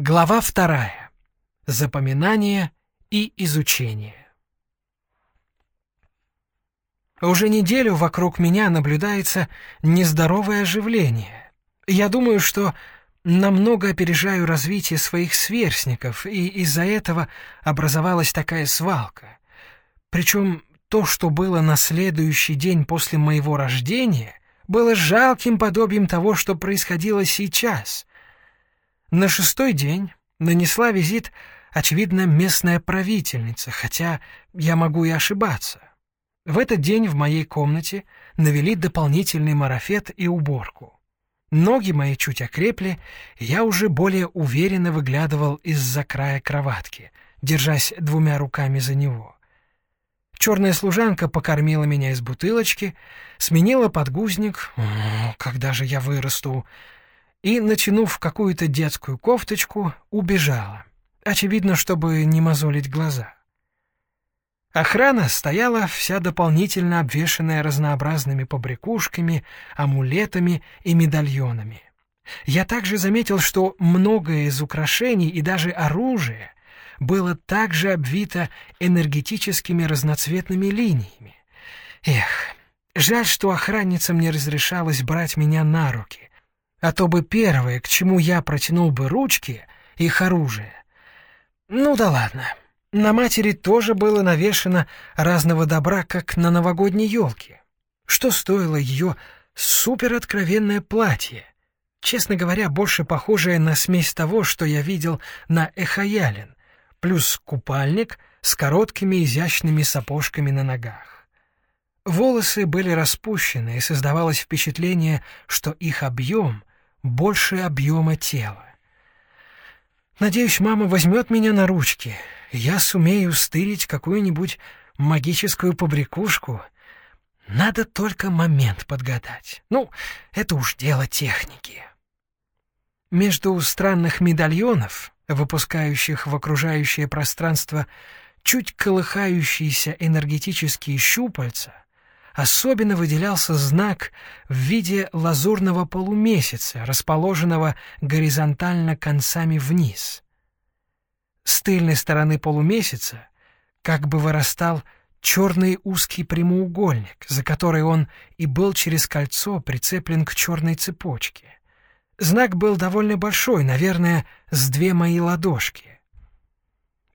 Глава вторая. Запоминание и изучение. Уже неделю вокруг меня наблюдается нездоровое оживление. Я думаю, что намного опережаю развитие своих сверстников, и из-за этого образовалась такая свалка. Причем то, что было на следующий день после моего рождения, было жалким подобием того, что происходило сейчас. На шестой день нанесла визит, очевидно, местная правительница, хотя я могу и ошибаться. В этот день в моей комнате навели дополнительный марафет и уборку. Ноги мои чуть окрепли, я уже более уверенно выглядывал из-за края кроватки, держась двумя руками за него. Черная служанка покормила меня из бутылочки, сменила подгузник, когда же я вырасту, и, натянув какую-то детскую кофточку, убежала, очевидно, чтобы не мозолить глаза. Охрана стояла вся дополнительно обвешанная разнообразными побрякушками, амулетами и медальонами. Я также заметил, что многое из украшений и даже оружия было также обвито энергетическими разноцветными линиями. Эх, жаль, что охранницам не разрешалось брать меня на руки, а то бы первое, к чему я протянул бы ручки, их оружие. Ну да ладно. На матери тоже было навешено разного добра, как на новогодней елке. Что стоило ее супероткровенное платье, честно говоря, больше похожее на смесь того, что я видел на Эхаялин, плюс купальник с короткими изящными сапожками на ногах. Волосы были распущены, и создавалось впечатление, что их объем больше объема тела. Надеюсь, мама возьмет меня на ручки, я сумею стырить какую-нибудь магическую побрякушку. Надо только момент подгадать. Ну, это уж дело техники. Между странных медальонов, выпускающих в окружающее пространство чуть колыхающиеся энергетические щупальца, особенно выделялся знак в виде лазурного полумесяца, расположенного горизонтально концами вниз. С тыльной стороны полумесяца как бы вырастал черный узкий прямоугольник, за который он и был через кольцо прицеплен к черной цепочке. Знак был довольно большой, наверное, с две мои ладошки.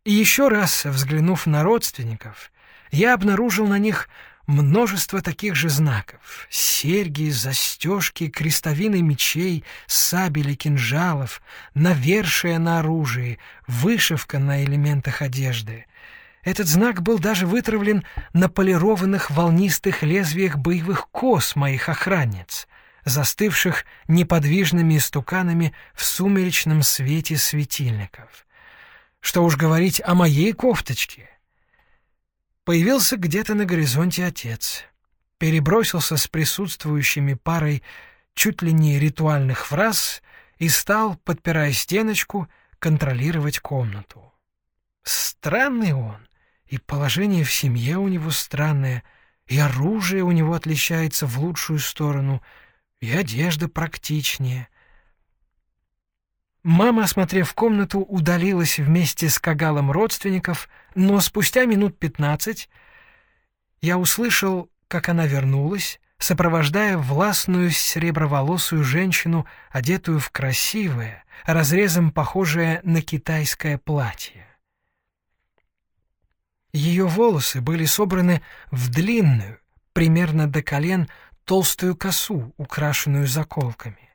И еще раз, взглянув на родственников, я обнаружил на них множество таких же знаков — серьги, застежки, крестовины мечей, сабели, кинжалов, навершие на оружии, вышивка на элементах одежды. Этот знак был даже вытравлен на полированных волнистых лезвиях боевых кос моих охранниц, застывших неподвижными истуканами в сумеречном свете светильников. Что уж говорить о моей кофточке — Появился где-то на горизонте отец. Перебросился с присутствующими парой чуть ли не ритуальных фраз и стал, подпирая стеночку, контролировать комнату. Странный он, и положение в семье у него странное, и оружие у него отличается в лучшую сторону, и одежда практичнее. Мама, осмотрев комнату, удалилась вместе с кагалом родственников, но спустя минут пятнадцать я услышал, как она вернулась, сопровождая властную сереброволосую женщину, одетую в красивое, разрезом похожее на китайское платье. Ее волосы были собраны в длинную, примерно до колен, толстую косу, украшенную заколками.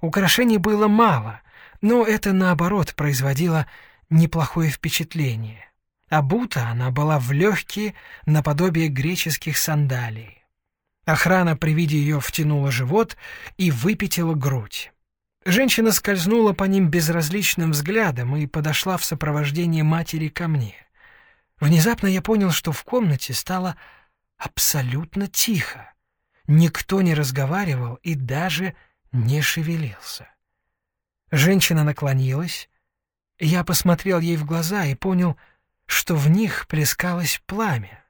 Украшений было мало — но это, наоборот, производило неплохое впечатление. Обута она была в легкие, наподобие греческих сандалий. Охрана при виде ее втянула живот и выпятила грудь. Женщина скользнула по ним безразличным взглядом и подошла в сопровождении матери ко мне. Внезапно я понял, что в комнате стало абсолютно тихо. Никто не разговаривал и даже не шевелился. Женщина наклонилась. Я посмотрел ей в глаза и понял, что в них плескалось пламя.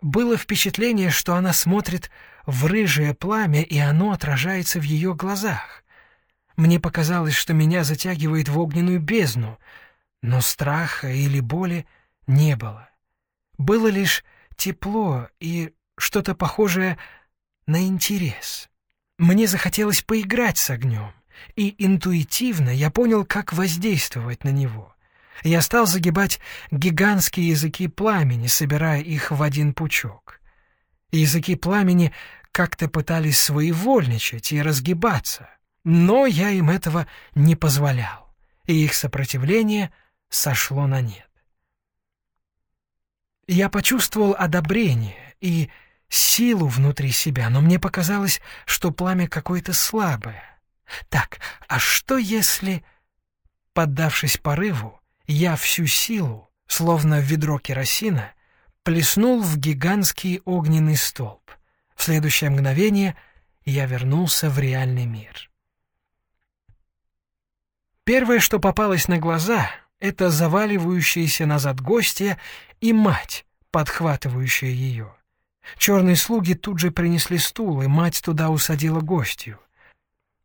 Было впечатление, что она смотрит в рыжее пламя, и оно отражается в ее глазах. Мне показалось, что меня затягивает в огненную бездну, но страха или боли не было. Было лишь тепло и что-то похожее на интерес. Мне захотелось поиграть с огнем, и интуитивно я понял, как воздействовать на него. Я стал загибать гигантские языки пламени, собирая их в один пучок. Языки пламени как-то пытались своевольничать и разгибаться, но я им этого не позволял, и их сопротивление сошло на нет. Я почувствовал одобрение и силу внутри себя, но мне показалось, что пламя какое-то слабое. Так, а что если, поддавшись порыву, я всю силу, словно ведро керосина, плеснул в гигантский огненный столб? В следующее мгновение я вернулся в реальный мир. Первое, что попалось на глаза, это заваливающаяся назад гостья и мать, подхватывающая ее. Черные слуги тут же принесли стул, и мать туда усадила гостью.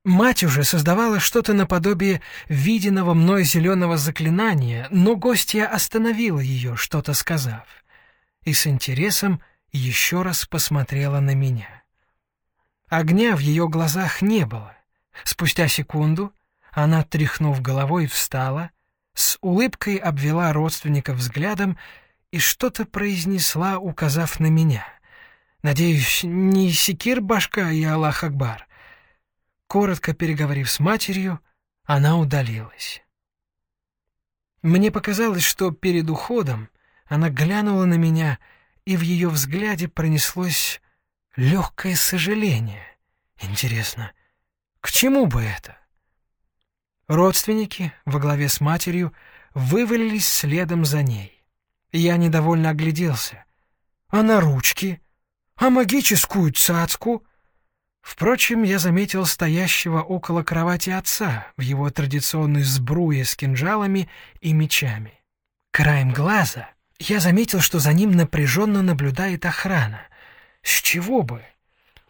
Мать уже создавала что-то наподобие виденного мной зеленого заклинания, но гостья остановила ее, что-то сказав, и с интересом еще раз посмотрела на меня. Огня в ее глазах не было. Спустя секунду она, тряхнув головой, встала, с улыбкой обвела родственника взглядом и что-то произнесла, указав на меня. Надеюсь, не секир башка и Аллах Акбар. Коротко переговорив с матерью, она удалилась. Мне показалось, что перед уходом она глянула на меня — и в ее взгляде пронеслось легкое сожаление. Интересно, к чему бы это? Родственники во главе с матерью вывалились следом за ней. Я недовольно огляделся. А на ручки? А магическую цацку? Впрочем, я заметил стоящего около кровати отца в его традиционной сбруе с кинжалами и мечами. Краем глаза я заметил, что за ним напряженно наблюдает охрана. С чего бы?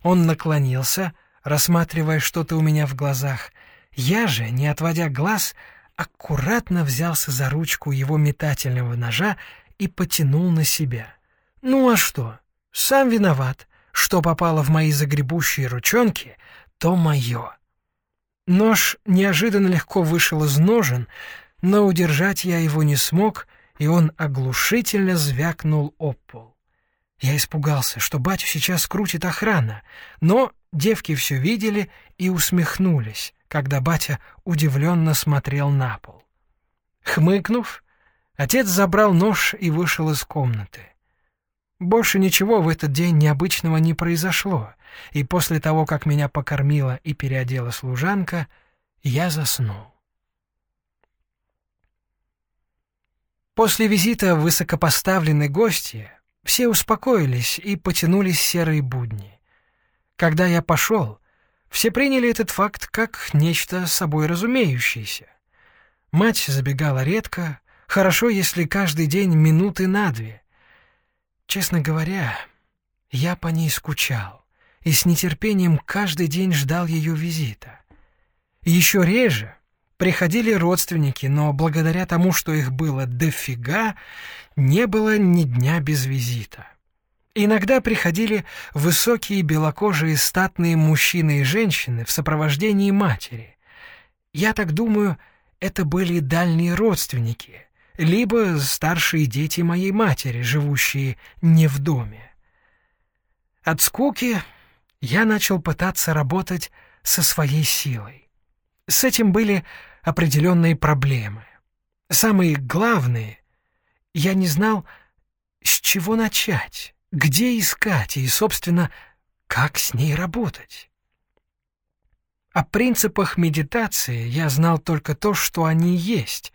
Он наклонился, рассматривая что-то у меня в глазах. Я же, не отводя глаз, аккуратно взялся за ручку его метательного ножа и потянул на себя. Ну а что? Сам виноват. Что попало в мои загребущие ручонки, то мое. Нож неожиданно легко вышел из ножен, но удержать я его не смог — и он оглушительно звякнул об пол. Я испугался, что батю сейчас крутит охрана, но девки все видели и усмехнулись, когда батя удивленно смотрел на пол. Хмыкнув, отец забрал нож и вышел из комнаты. Больше ничего в этот день необычного не произошло, и после того, как меня покормила и переодела служанка, я заснул. После визита высокопоставленной гости все успокоились и потянулись серые будни. Когда я пошел, все приняли этот факт как нечто собой разумеющееся. Мать забегала редко, хорошо, если каждый день минуты на две. Честно говоря, я по ней скучал и с нетерпением каждый день ждал ее визита. Еще реже Приходили родственники, но благодаря тому, что их было дофига, не было ни дня без визита. Иногда приходили высокие белокожие статные мужчины и женщины в сопровождении матери. Я так думаю, это были дальние родственники, либо старшие дети моей матери, живущие не в доме. От скуки я начал пытаться работать со своей силой. С этим были определенные проблемы. Самые главные — я не знал, с чего начать, где искать и, собственно, как с ней работать. О принципах медитации я знал только то, что они есть.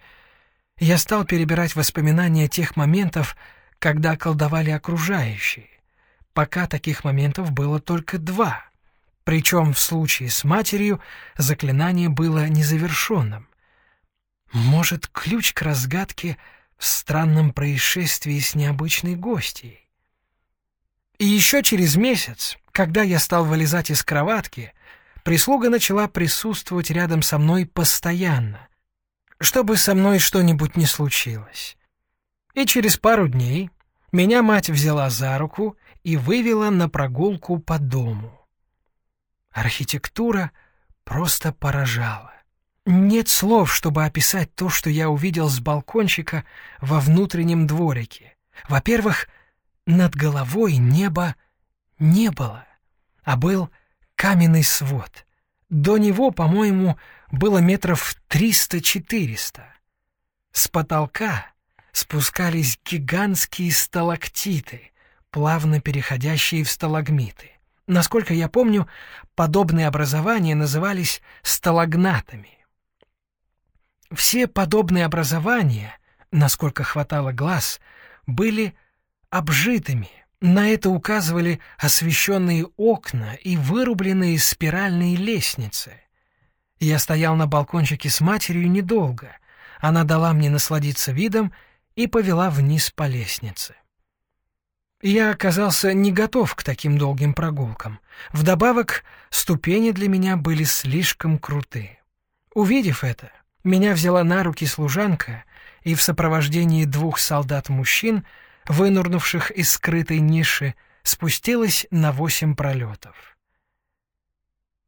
Я стал перебирать воспоминания тех моментов, когда колдовали окружающие. Пока таких моментов было только два — причем в случае с матерью заклинание было незавершенным. Может, ключ к разгадке в странном происшествии с необычной гостьей? И еще через месяц, когда я стал вылезать из кроватки, прислуга начала присутствовать рядом со мной постоянно, чтобы со мной что-нибудь не случилось. И через пару дней меня мать взяла за руку и вывела на прогулку по дому. Архитектура просто поражала. Нет слов, чтобы описать то, что я увидел с балкончика во внутреннем дворике. Во-первых, над головой неба не было, а был каменный свод. До него, по-моему, было метров триста-четыреста. С потолка спускались гигантские сталактиты, плавно переходящие в сталагмиты. Насколько я помню, подобные образования назывались сталагнатами. Все подобные образования, насколько хватало глаз, были обжитыми. На это указывали освещенные окна и вырубленные спиральные лестницы. Я стоял на балкончике с матерью недолго. Она дала мне насладиться видом и повела вниз по лестнице. Я оказался не готов к таким долгим прогулкам. Вдобавок, ступени для меня были слишком круты. Увидев это, меня взяла на руки служанка и в сопровождении двух солдат-мужчин, вынурнувших из скрытой ниши, спустилась на восемь пролетов.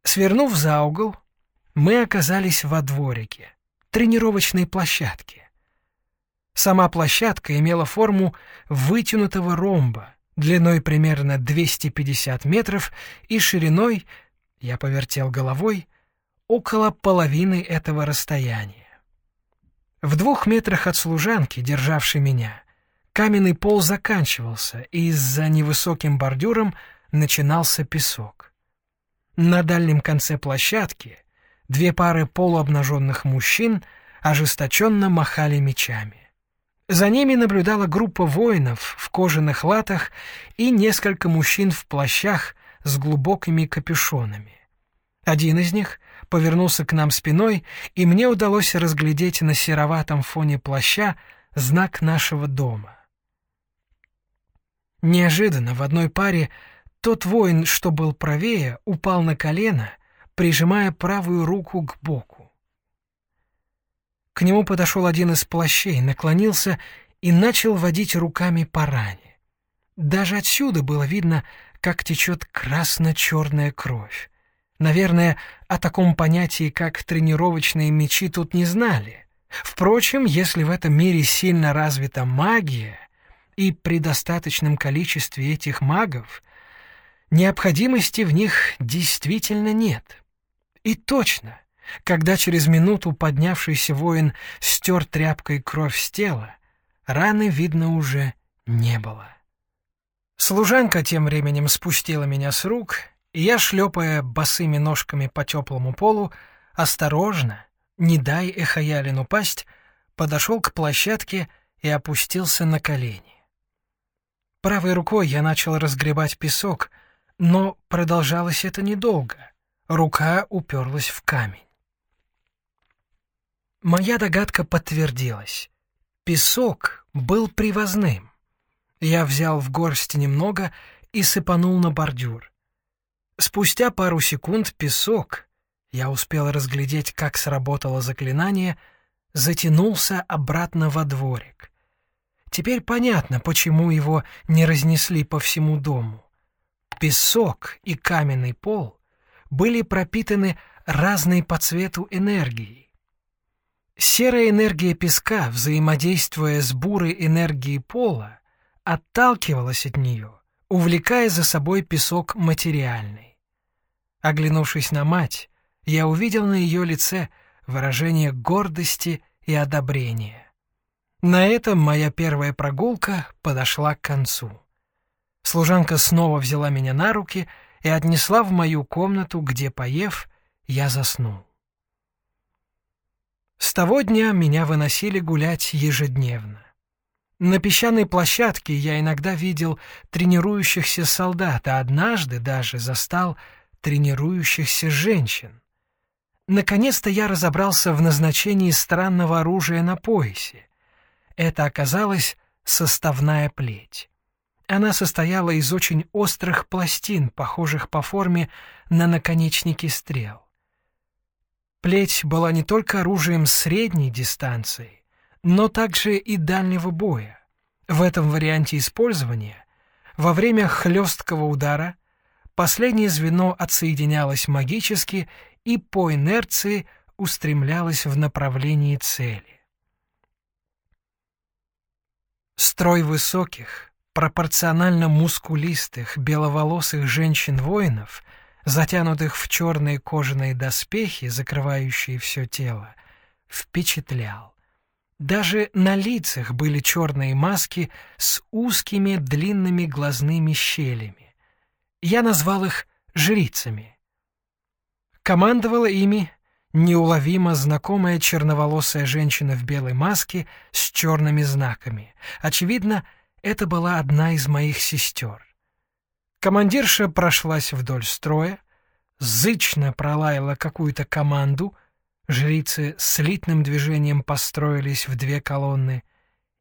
Свернув за угол, мы оказались во дворике, тренировочной площадке. Сама площадка имела форму вытянутого ромба, длиной примерно 250 метров и шириной, я повертел головой, около половины этого расстояния. В двух метрах от служанки, державшей меня, каменный пол заканчивался, и за невысоким бордюром начинался песок. На дальнем конце площадки две пары полуобнаженных мужчин ожесточенно махали мечами. За ними наблюдала группа воинов в кожаных латах и несколько мужчин в плащах с глубокими капюшонами. Один из них повернулся к нам спиной, и мне удалось разглядеть на сероватом фоне плаща знак нашего дома. Неожиданно в одной паре тот воин, что был правее, упал на колено, прижимая правую руку к боку. К нему подошел один из плащей, наклонился и начал водить руками по ране. Даже отсюда было видно, как течет красно-черная кровь. Наверное, о таком понятии, как тренировочные мечи, тут не знали. Впрочем, если в этом мире сильно развита магия, и при достаточном количестве этих магов необходимости в них действительно нет. И точно, когда через минуту поднявшийся воин стер тряпкой кровь с тела, раны видно уже не было. Служанка тем временем спустила меня с рук и я, шлепая босыми ножками по теплому полу, осторожно, не дай Эхаялин упасть, подошел к площадке и опустился на колени. Правой рукой я начал разгребать песок, но продолжалось это недолго. Рука уперлась в камень. Моя догадка подтвердилась. Песок был привозным. Я взял в горсть немного и сыпанул на бордюр. Спустя пару секунд песок, я успел разглядеть, как сработало заклинание, затянулся обратно во дворик. Теперь понятно, почему его не разнесли по всему дому. Песок и каменный пол были пропитаны разной по цвету энергией. Серая энергия песка, взаимодействуя с бурой энергией пола, отталкивалась от нее, увлекая за собой песок материальный. Оглянувшись на мать, я увидел на ее лице выражение гордости и одобрения. На этом моя первая прогулка подошла к концу. Служанка снова взяла меня на руки и отнесла в мою комнату, где, поев, я заснул. С того дня меня выносили гулять ежедневно. На песчаной площадке я иногда видел тренирующихся солдат, а однажды даже застал тренирующихся женщин. Наконец-то я разобрался в назначении странного оружия на поясе. Это оказалась составная плеть. Она состояла из очень острых пластин, похожих по форме на наконечники стрел. Плеть была не только оружием средней дистанции, но также и дальнего боя. В этом варианте использования во время хлесткого удара последнее звено отсоединялось магически и по инерции устремлялось в направлении цели. Строй высоких, пропорционально мускулистых, беловолосых женщин-воинов, затянутых в черные кожаные доспехи, закрывающие все тело, впечатлял. Даже на лицах были черные маски с узкими длинными глазными щелями. Я назвал их жрицами. Командовала ими неуловимо знакомая черноволосая женщина в белой маске с черными знаками. Очевидно, это была одна из моих сестер. Командирша прошлась вдоль строя, зычно пролаяла какую-то команду, жрицы слитным движением построились в две колонны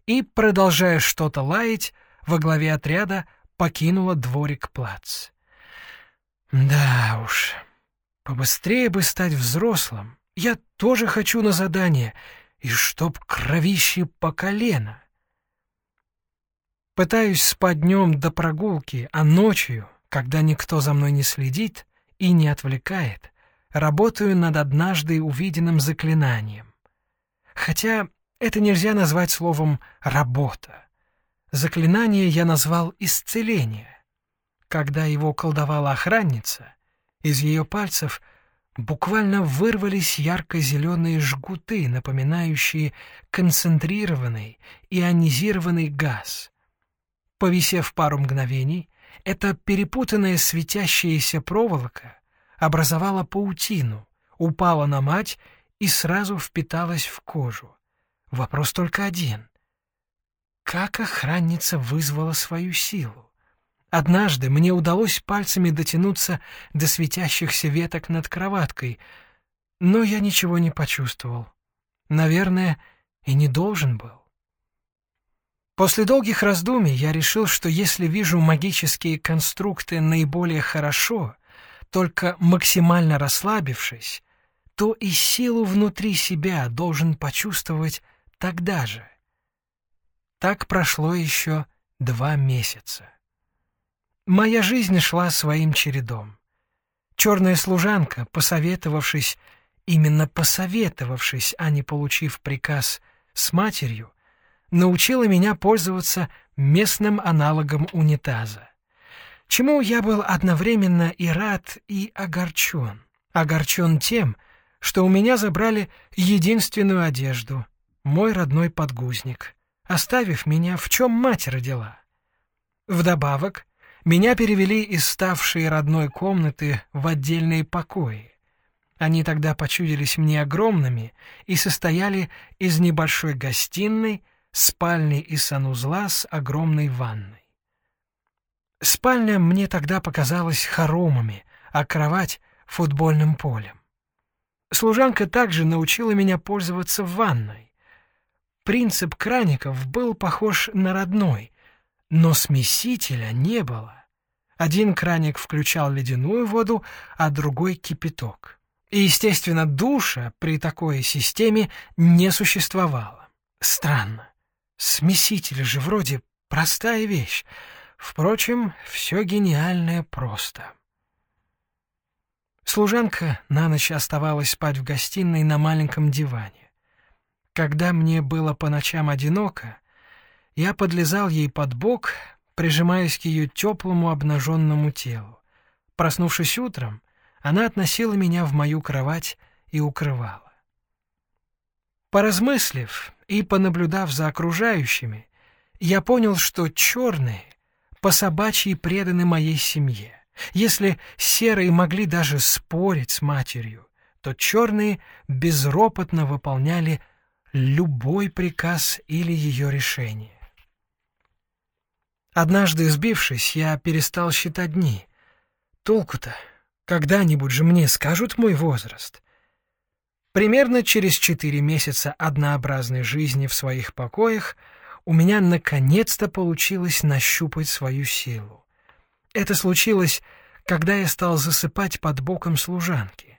и, продолжая что-то лаять, во главе отряда покинула дворик плац. Да уж, побыстрее бы стать взрослым. Я тоже хочу на задание, и чтоб кровище по колено. Пытаюсь спать днем до прогулки, а ночью, когда никто за мной не следит и не отвлекает, работаю над однажды увиденным заклинанием. Хотя это нельзя назвать словом «работа». Заклинание я назвал «исцеление». Когда его колдовала охранница, из ее пальцев буквально вырвались ярко-зеленые жгуты, напоминающие концентрированный ионизированный газ — Повисев пару мгновений, эта перепутанная светящаяся проволока образовала паутину, упала на мать и сразу впиталась в кожу. Вопрос только один. Как охранница вызвала свою силу? Однажды мне удалось пальцами дотянуться до светящихся веток над кроваткой, но я ничего не почувствовал. Наверное, и не должен был. После долгих раздумий я решил, что если вижу магические конструкты наиболее хорошо, только максимально расслабившись, то и силу внутри себя должен почувствовать тогда же. Так прошло еще два месяца. Моя жизнь шла своим чередом. Черная служанка, посоветовавшись, именно посоветовавшись, а не получив приказ с матерью, научила меня пользоваться местным аналогом унитаза. Чему я был одновременно и рад, и огорчен. Огорчен тем, что у меня забрали единственную одежду, мой родной подгузник, оставив меня в чем мать родила. Вдобавок, меня перевели из ставшей родной комнаты в отдельные покои. Они тогда почудились мне огромными и состояли из небольшой гостиной, спальни и санузла с огромной ванной. Спальня мне тогда показалась хоромами, а кровать — футбольным полем. Служанка также научила меня пользоваться ванной. Принцип краников был похож на родной, но смесителя не было. Один краник включал ледяную воду, а другой — кипяток. И, естественно, душа при такой системе не существовало. Странно. Смеситель же вроде простая вещь. Впрочем, все гениальное просто. Служанка на ночь оставалась спать в гостиной на маленьком диване. Когда мне было по ночам одиноко, я подлезал ей под бок, прижимаясь к ее теплому обнаженному телу. Проснувшись утром, она относила меня в мою кровать и укрывала. Поразмыслив и понаблюдав за окружающими, я понял, что черные по собачьи преданы моей семье. Если серые могли даже спорить с матерью, то черные безропотно выполняли любой приказ или ее решение. Однажды сбившись, я перестал считать дни. Толку-то, когда-нибудь же мне скажут мой возраст — Примерно через четыре месяца однообразной жизни в своих покоях у меня наконец-то получилось нащупать свою силу. Это случилось, когда я стал засыпать под боком служанки.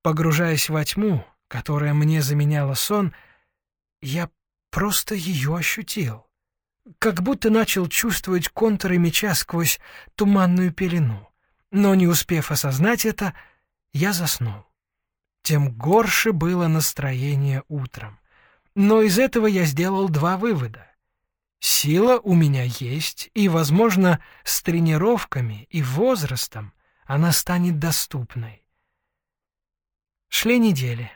Погружаясь во тьму, которая мне заменяла сон, я просто ее ощутил. Как будто начал чувствовать контуры меча сквозь туманную пелену. Но не успев осознать это, я заснул. Тем горше было настроение утром. Но из этого я сделал два вывода. Сила у меня есть, и, возможно, с тренировками и возрастом она станет доступной. Шли недели.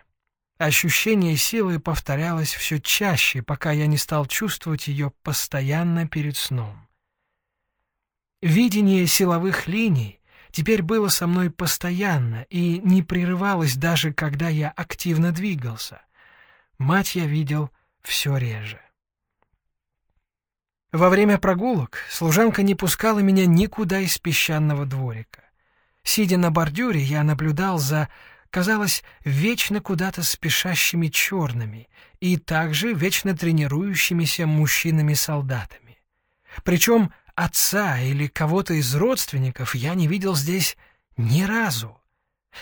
Ощущение силы повторялось все чаще, пока я не стал чувствовать ее постоянно перед сном. Видение силовых линий теперь было со мной постоянно и не прерывалось даже, когда я активно двигался. Мать я видел все реже. Во время прогулок служанка не пускала меня никуда из песчаного дворика. Сидя на бордюре, я наблюдал за, казалось, вечно куда-то спешащими черными и также вечно тренирующимися мужчинами-солдатами. Причем отца или кого-то из родственников я не видел здесь ни разу.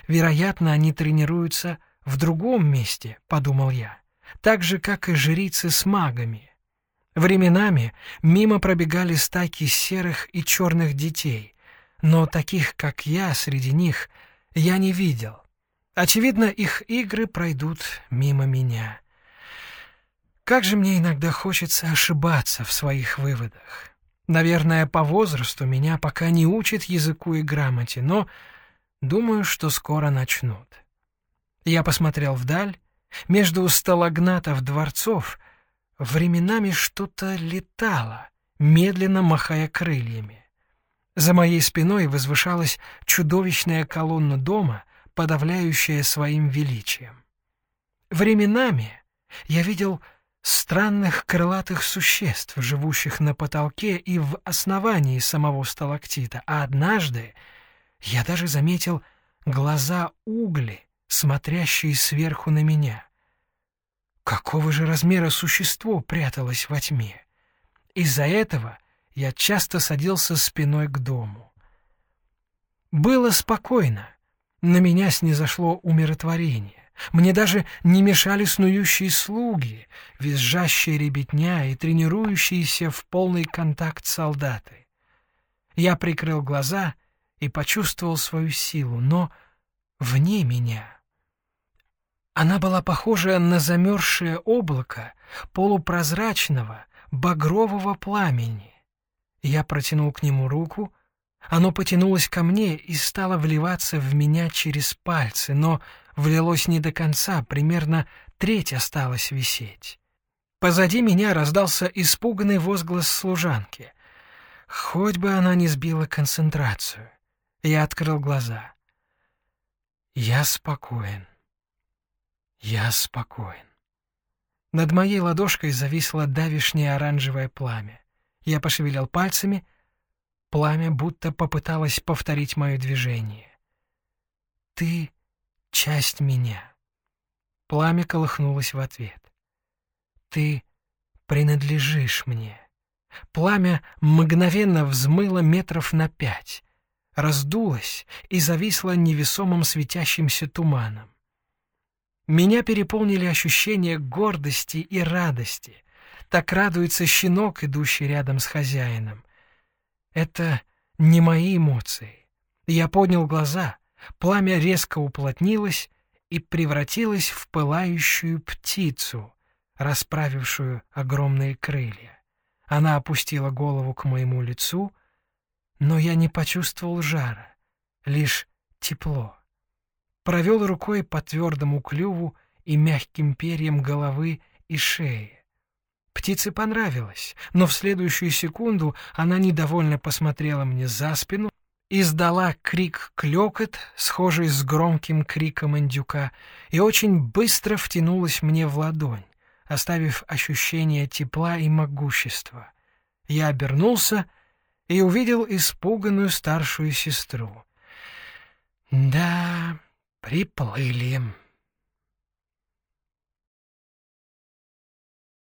Вероятно, они тренируются в другом месте, — подумал я, так же, как и жрицы с магами. Временами мимо пробегали стайки серых и черных детей, но таких, как я, среди них я не видел. Очевидно, их игры пройдут мимо меня. Как же мне иногда хочется ошибаться в своих выводах. Наверное, по возрасту меня пока не учат языку и грамоте, но думаю, что скоро начнут. Я посмотрел вдаль. Между сталагнатов дворцов Временами что-то летало, медленно махая крыльями. За моей спиной возвышалась чудовищная колонна дома, подавляющая своим величием. Временами я видел странных крылатых существ, живущих на потолке и в основании самого сталактита, а однажды я даже заметил глаза угли, смотрящие сверху на меня. Какого же размера существо пряталось во тьме? Из-за этого я часто садился спиной к дому. Было спокойно. На меня снизошло умиротворение. Мне даже не мешали снующие слуги, визжащие ребятня и тренирующиеся в полный контакт солдаты. Я прикрыл глаза и почувствовал свою силу, но вне меня — она была похожа на замерзшее облако полупрозрачного багрового пламени. Я протянул к нему руку, оно потянулось ко мне и стало вливаться в меня через пальцы, но влилось не до конца, примерно треть осталась висеть. Позади меня раздался испуганный возглас служанки. Хоть бы она не сбила концентрацию. Я открыл глаза. Я спокоен. Я спокоен. Над моей ладошкой зависло давишнее оранжевое пламя. Я пошевелил пальцами. Пламя будто попыталось повторить мое движение. «Ты — часть меня». Пламя колыхнулось в ответ. «Ты принадлежишь мне». Пламя мгновенно взмыло метров на пять, раздулось и зависло невесомым светящимся туманом. Меня переполнили ощущения гордости и радости. Так радуется щенок, идущий рядом с хозяином. Это не мои эмоции. Я поднял глаза, пламя резко уплотнилось и превратилось в пылающую птицу, расправившую огромные крылья. Она опустила голову к моему лицу, но я не почувствовал жара, лишь тепло провел рукой по твердому клюву и мягким перьям головы и шеи. Птице понравилось, но в следующую секунду она недовольно посмотрела мне за спину, издала крик-клёкот, схожий с громким криком индюка, и очень быстро втянулась мне в ладонь, оставив ощущение тепла и могущества. Я обернулся и увидел испуганную старшую сестру. Да, «Приплыли»,